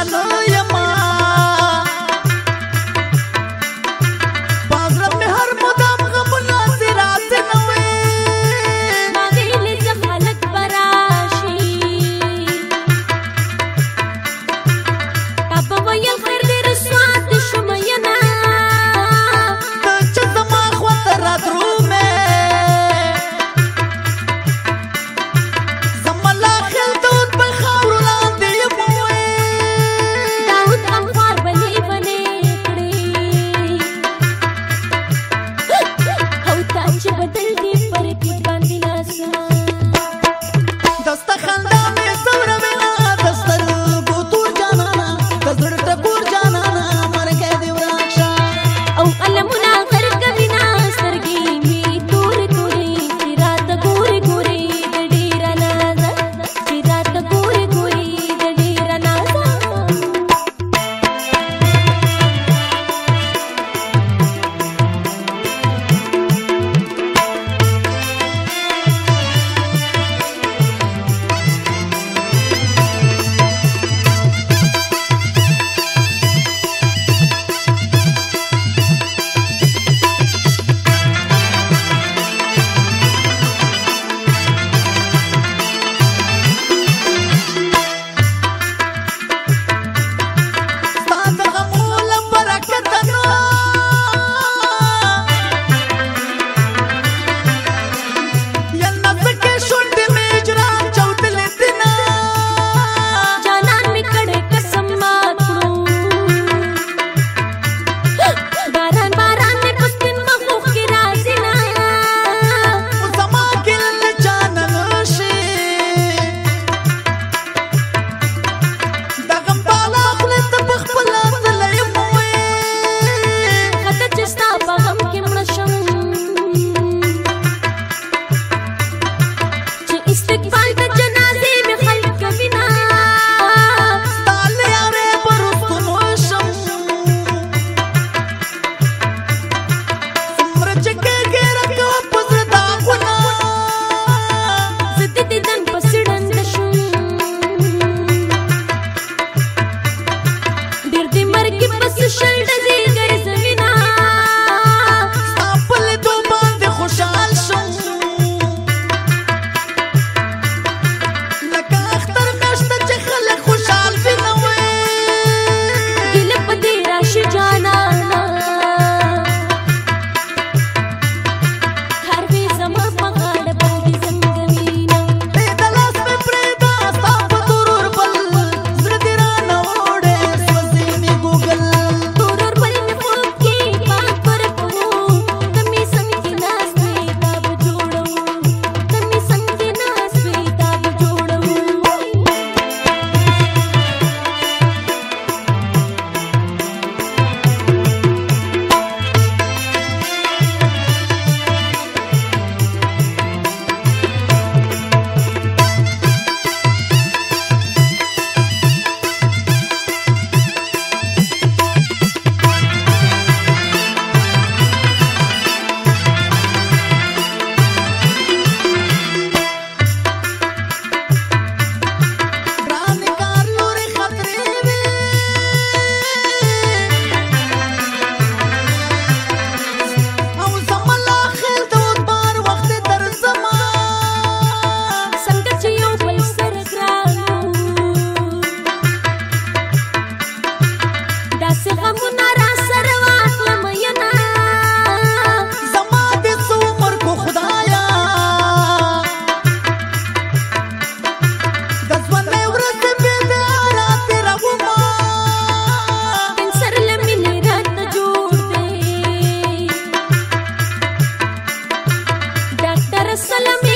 Hallelujah. with the deep eres